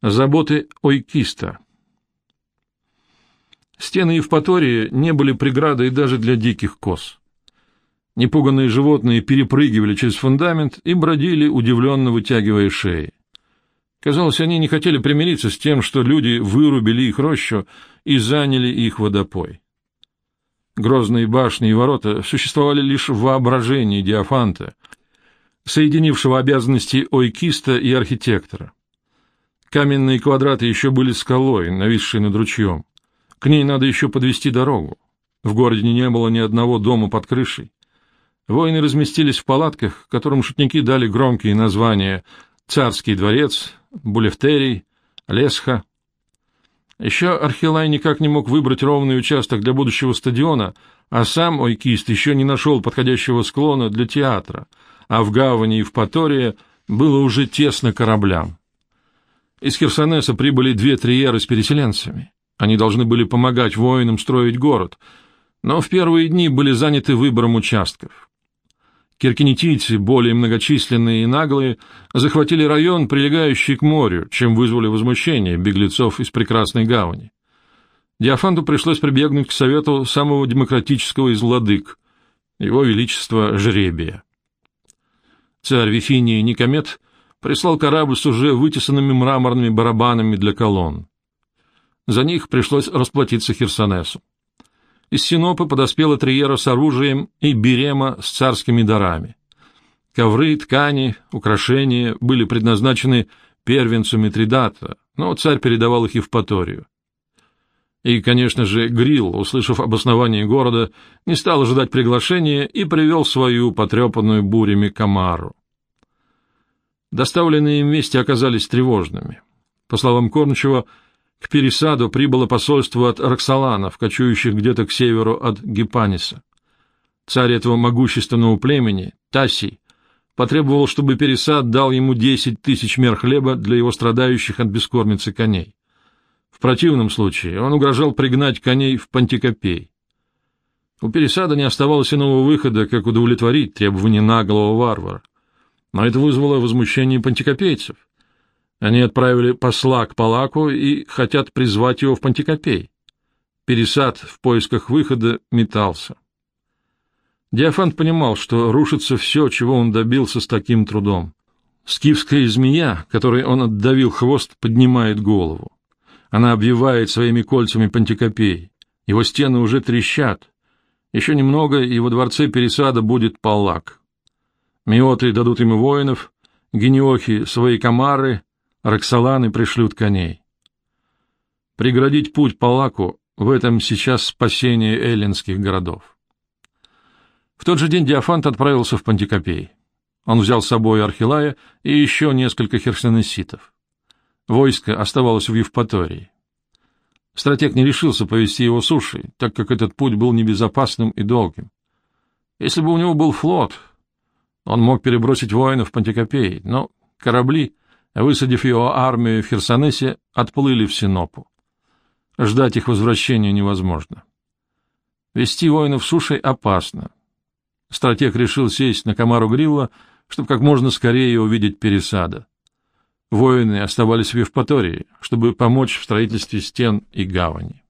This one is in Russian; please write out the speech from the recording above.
Заботы Ойкиста Стены Евпатории не были преградой даже для диких коз. Непуганные животные перепрыгивали через фундамент и бродили, удивленно вытягивая шеи. Казалось, они не хотели примириться с тем, что люди вырубили их рощу и заняли их водопой. Грозные башни и ворота существовали лишь в воображении Диофанта, соединившего обязанности ойкиста и архитектора. Каменные квадраты еще были скалой, нависшей над ручьем. К ней надо еще подвести дорогу. В городе не было ни одного дома под крышей. Воины разместились в палатках, которым шутники дали громкие названия «Царский дворец», «Булефтерий», «Лесха». Еще Архилай никак не мог выбрать ровный участок для будущего стадиона, а сам Ойкист еще не нашел подходящего склона для театра, а в гавани и в Патории было уже тесно кораблям. Из Херсонеса прибыли две триеры с переселенцами. Они должны были помогать воинам строить город, но в первые дни были заняты выбором участков. Киркинетийцы, более многочисленные и наглые, захватили район, прилегающий к морю, чем вызвали возмущение беглецов из прекрасной гавани. Диофанту пришлось прибегнуть к совету самого демократического из владык, его величества Жребия. Царь Вифинии Никомет прислал корабль с уже вытесанными мраморными барабанами для колонн. За них пришлось расплатиться Херсонесу. Из Синопы подоспела Триера с оружием и Берема с царскими дарами. Ковры, ткани, украшения были предназначены первенцу Митридата, но царь передавал их Евпаторию. И, конечно же, Грил, услышав об основании города, не стал ожидать приглашения и привел свою потрепанную бурями Камару. Доставленные им вести оказались тревожными. По словам Корнчева, к Пересаду прибыло посольство от Роксоланов, кочующих где-то к северу от Гипаниса. Царь этого могущественного племени, Тасий, потребовал, чтобы Пересад дал ему десять тысяч мер хлеба для его страдающих от бескормицы коней. В противном случае он угрожал пригнать коней в Пантикопей. У Пересада не оставалось иного выхода, как удовлетворить требования наглого варвара. Но это вызвало возмущение пантикопейцев. Они отправили посла к Палаку и хотят призвать его в Пантикопей. Пересад в поисках выхода метался. Диофант понимал, что рушится все, чего он добился с таким трудом. Скифская змея, которой он отдавил хвост, поднимает голову. Она обвивает своими кольцами Пантикопей. Его стены уже трещат. Еще немного, и во дворце Пересада будет Палак. Миоты дадут ему воинов, гениохи — свои комары, Роксоланы пришлют коней. Преградить путь Палаку — в этом сейчас спасение эллинских городов. В тот же день Диофант отправился в Пантикопей. Он взял с собой Архилая и еще несколько херсонеситов. Войско оставалось в Евпатории. Стратег не решился повести его сушей, так как этот путь был небезопасным и долгим. Если бы у него был флот, он мог перебросить воинов в Пантикопей, но корабли — высадив его армию в Херсонесе, отплыли в Синопу. Ждать их возвращения невозможно. Вести воинов сушей опасно. Стратег решил сесть на комару Грилла, чтобы как можно скорее увидеть пересада. Воины оставались в Евпатории, чтобы помочь в строительстве стен и гавани.